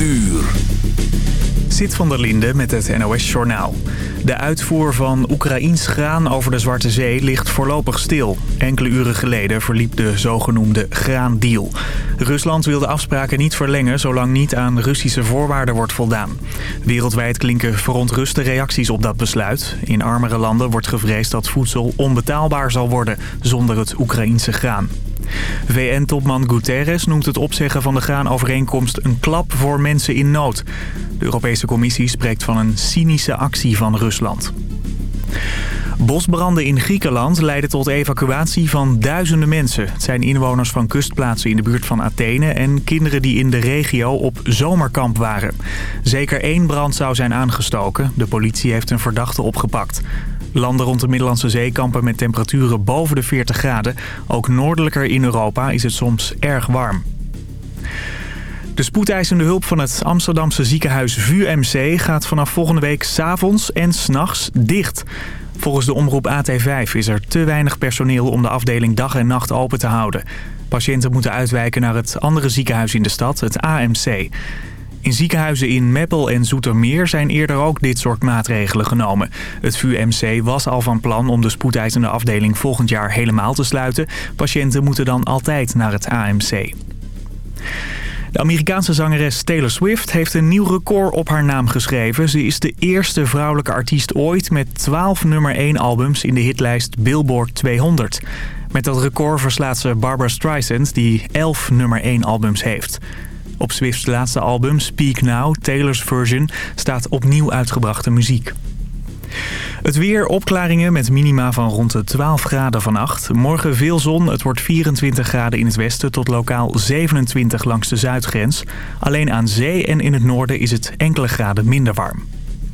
uur. Zit van der Linde met het NOS-journaal. De uitvoer van Oekraïns graan over de Zwarte Zee ligt voorlopig stil. Enkele uren geleden verliep de zogenoemde graandeal. Rusland wil de afspraken niet verlengen zolang niet aan Russische voorwaarden wordt voldaan. Wereldwijd klinken verontruste reacties op dat besluit. In armere landen wordt gevreesd dat voedsel onbetaalbaar zal worden zonder het Oekraïense graan. VN-topman Guterres noemt het opzeggen van de graanovereenkomst een klap voor mensen in nood. De Europese Commissie spreekt van een cynische actie van Rusland. Bosbranden in Griekenland leiden tot evacuatie van duizenden mensen. Het zijn inwoners van kustplaatsen in de buurt van Athene... en kinderen die in de regio op zomerkamp waren. Zeker één brand zou zijn aangestoken. De politie heeft een verdachte opgepakt. Landen rond de Middellandse Zee kampen met temperaturen boven de 40 graden. Ook noordelijker in Europa is het soms erg warm. De spoedeisende hulp van het Amsterdamse ziekenhuis VUMC gaat vanaf volgende week s'avonds en s'nachts dicht. Volgens de omroep AT5 is er te weinig personeel om de afdeling dag en nacht open te houden. Patiënten moeten uitwijken naar het andere ziekenhuis in de stad, het AMC. In ziekenhuizen in Meppel en Zoetermeer zijn eerder ook dit soort maatregelen genomen. Het VUMC was al van plan om de spoedeisende afdeling volgend jaar helemaal te sluiten. Patiënten moeten dan altijd naar het AMC. De Amerikaanse zangeres Taylor Swift heeft een nieuw record op haar naam geschreven. Ze is de eerste vrouwelijke artiest ooit met 12 nummer 1 albums in de hitlijst Billboard 200. Met dat record verslaat ze Barbara Streisand die 11 nummer 1 albums heeft. Op Swift's laatste album Speak Now, Taylor's Version, staat opnieuw uitgebrachte muziek. Het weer, opklaringen met minima van rond de 12 graden vannacht. Morgen veel zon, het wordt 24 graden in het westen tot lokaal 27 langs de zuidgrens. Alleen aan zee en in het noorden is het enkele graden minder warm.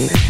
one.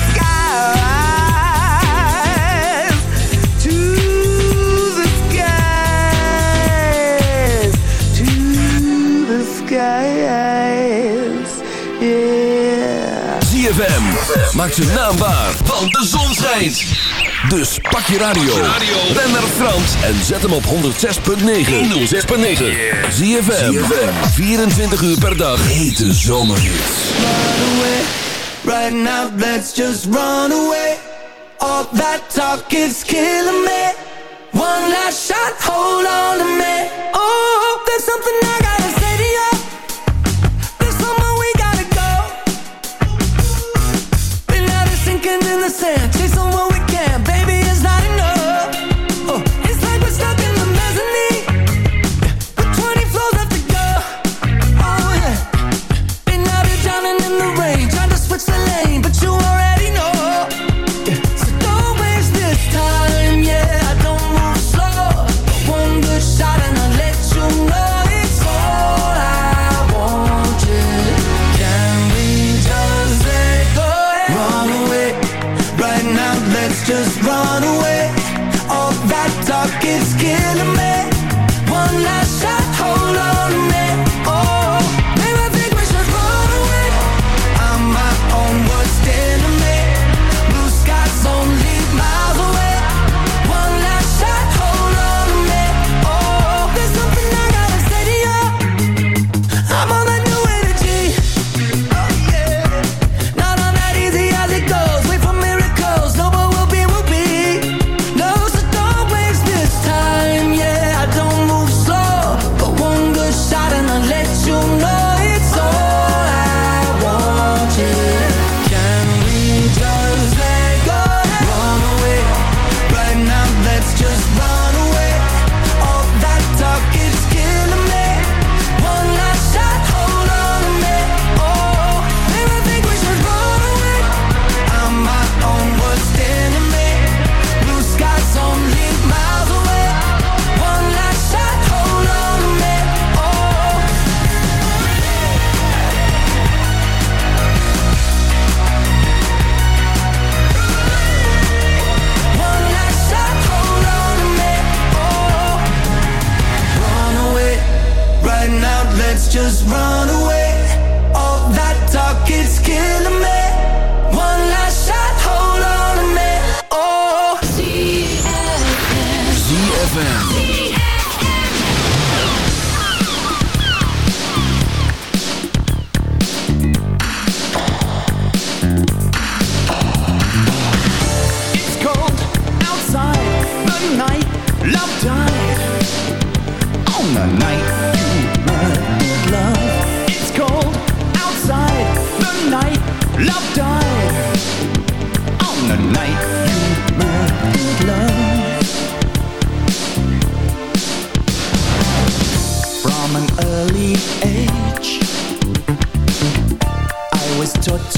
radio. Ben naar Frans en zet hem op 106.9. 106.9. Zie je 24 uur per dag. Hete zomerhits. Run away, right now let's just run away. All that talk is killing me. One last shot, hold on to me. Oh, there's something I gotta listen.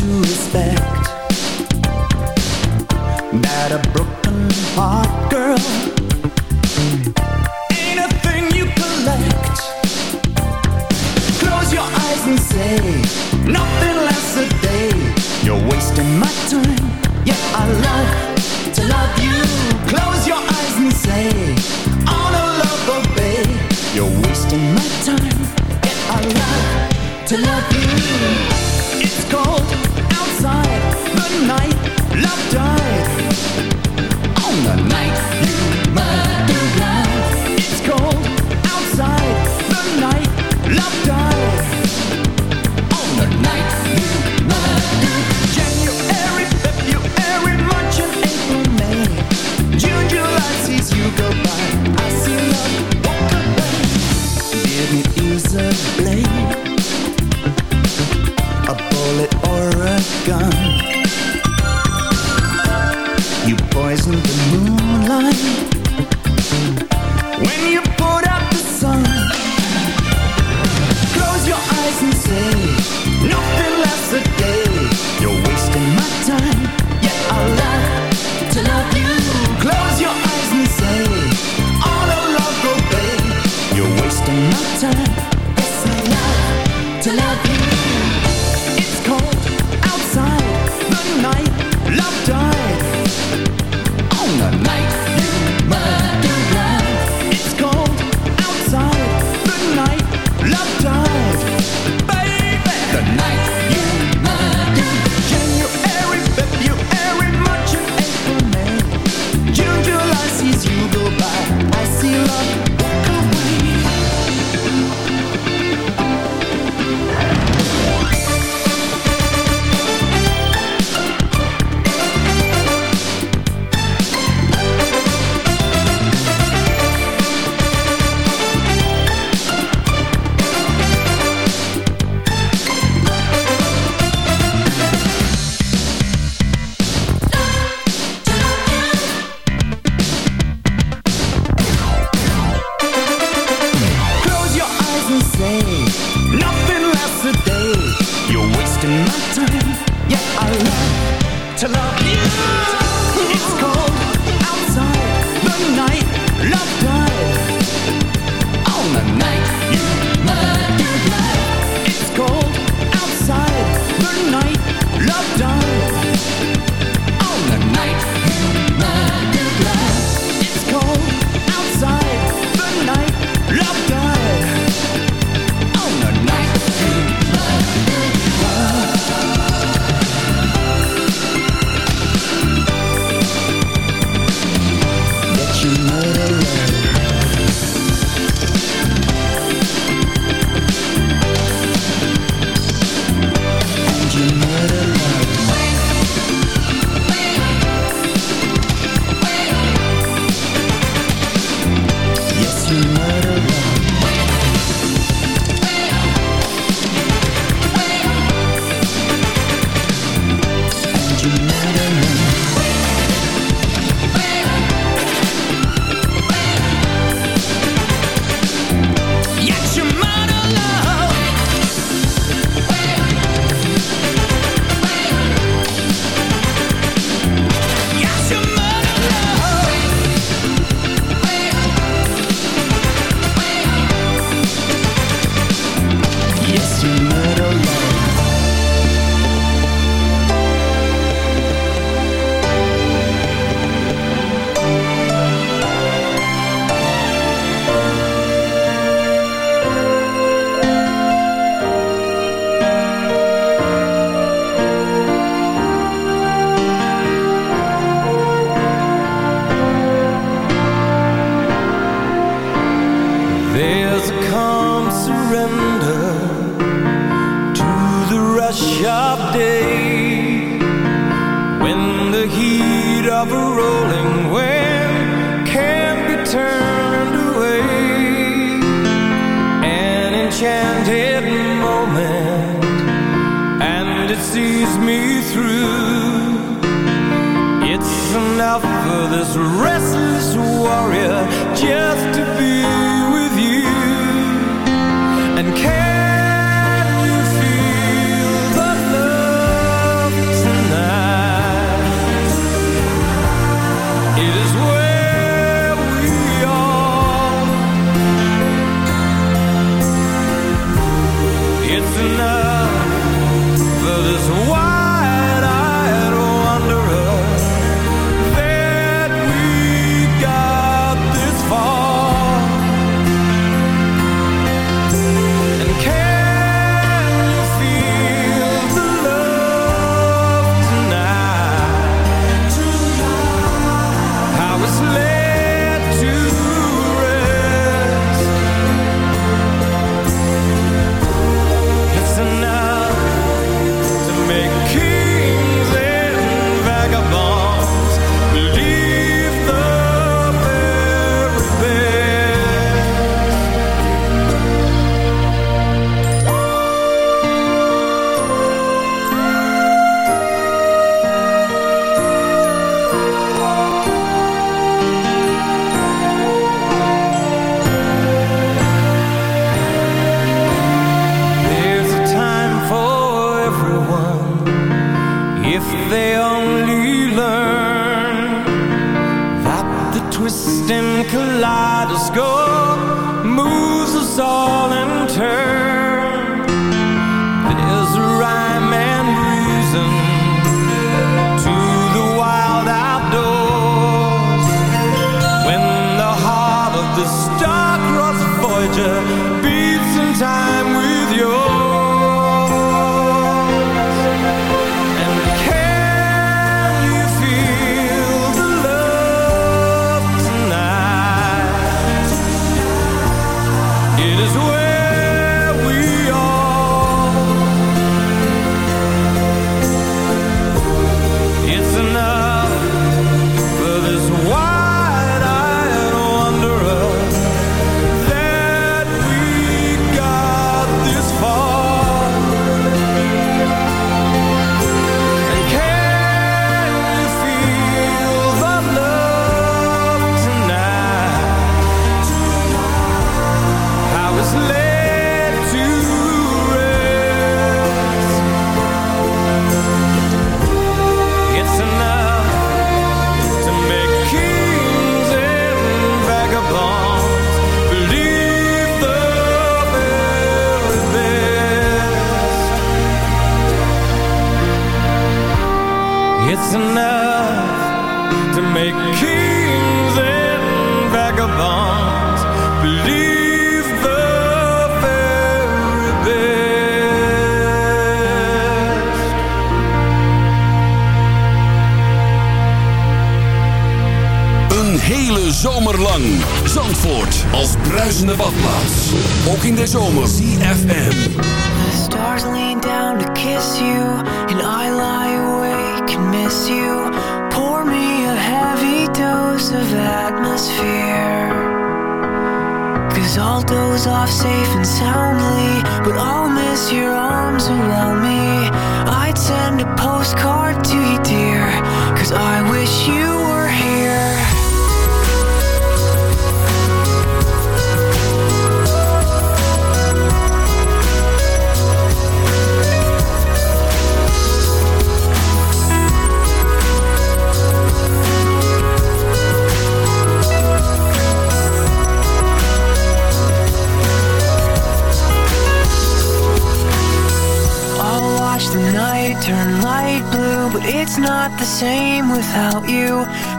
to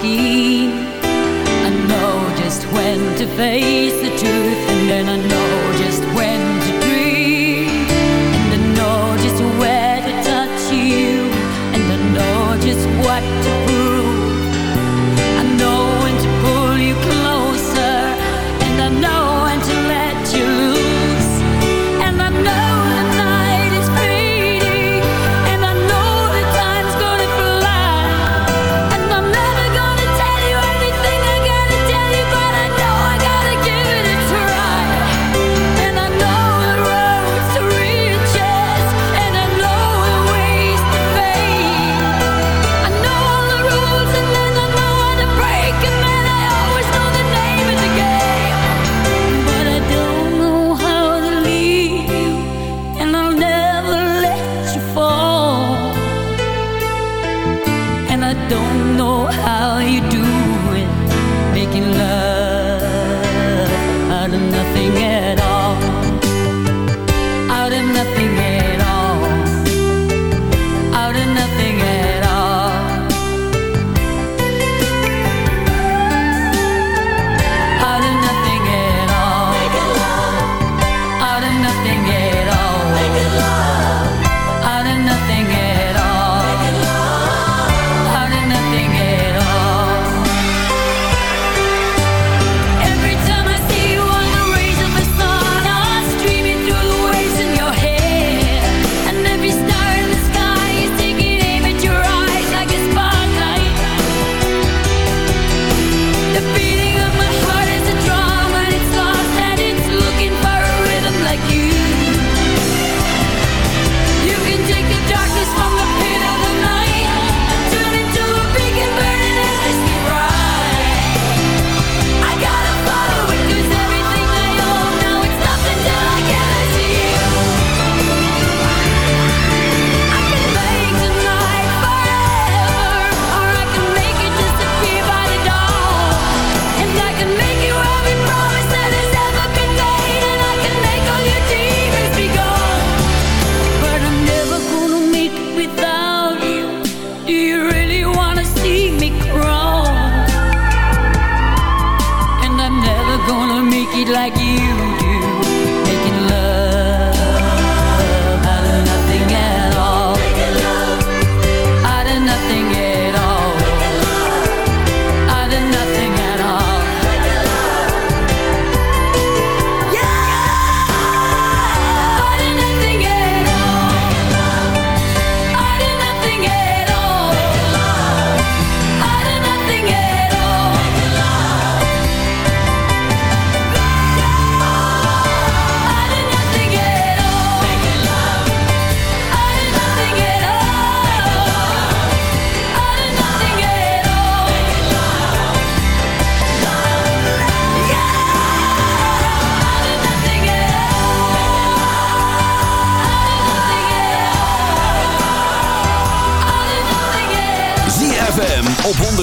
scheme. I know just when to face the truth, and then I know.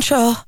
control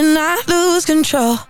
And I lose control.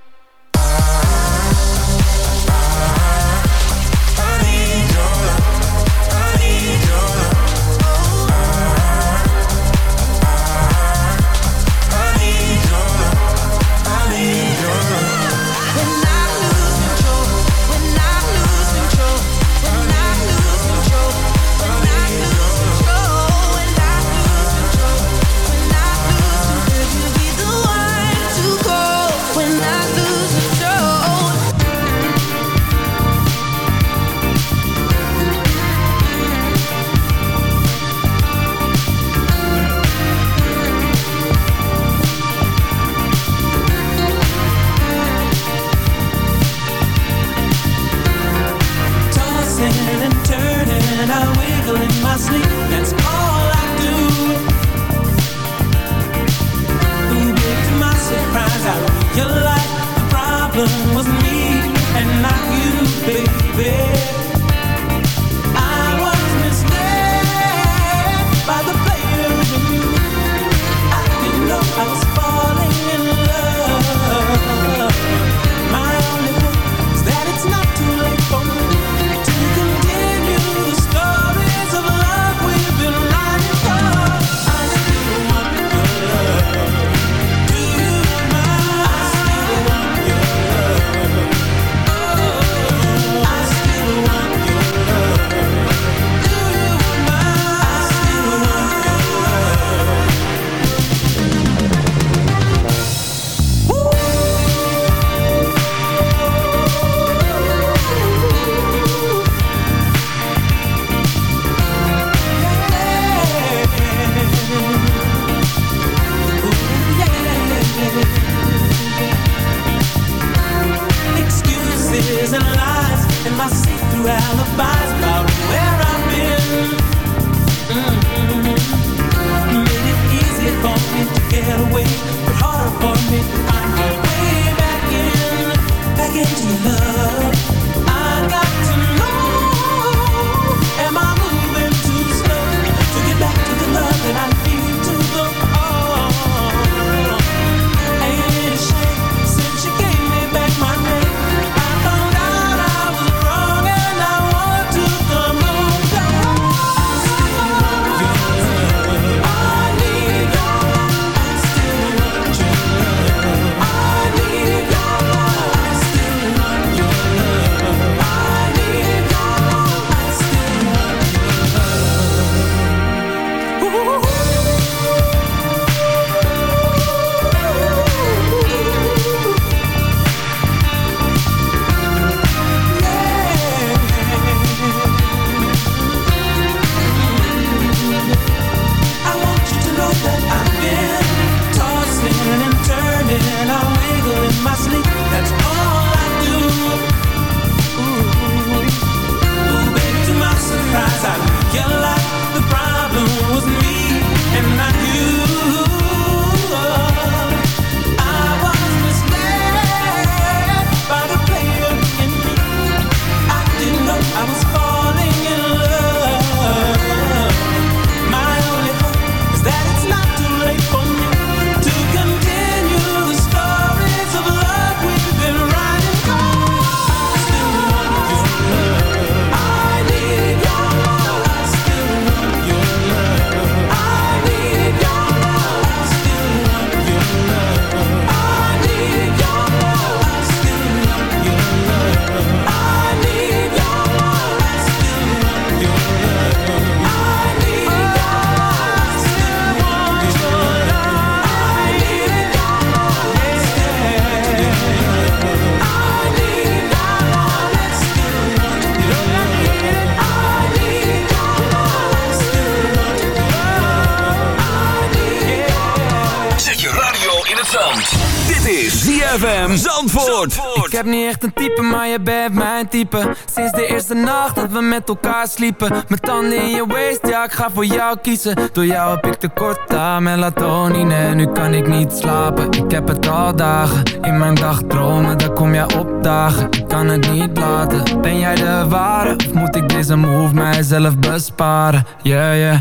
heb niet echt een type, maar je bent mijn type. Sinds de eerste nacht dat we met elkaar sliepen. Met tanden in je waist, ja ik ga voor jou kiezen. Door jou heb ik tekort aan melatonine Nu kan ik niet slapen, ik heb het al dagen In mijn dagdromen, daar kom jij opdagen. Ik kan het niet laten, ben jij de ware? Of moet ik deze move mijzelf besparen? Yeah, yeah.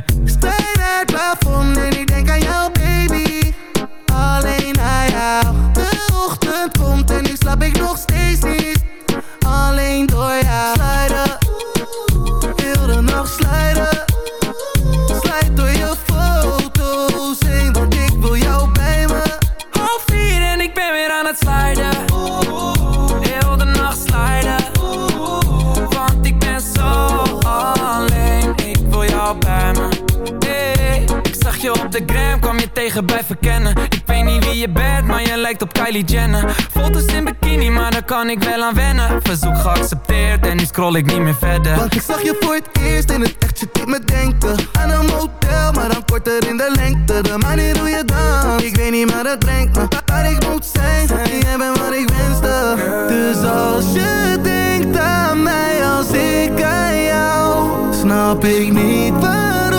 Kylie Jenner. Foto's in bikini, maar daar kan ik wel aan wennen. Verzoek geaccepteerd en nu scroll ik niet meer verder. Want ik zag je voor het eerst in het echt, je me denken Aan een motel, maar dan korter in de lengte. De manier hoe je dan. ik weet niet, maar dat brengt me ik moet zijn, en jij bent wat ik wenste. Dus als je denkt aan mij, als ik aan jou Snap ik niet waarom.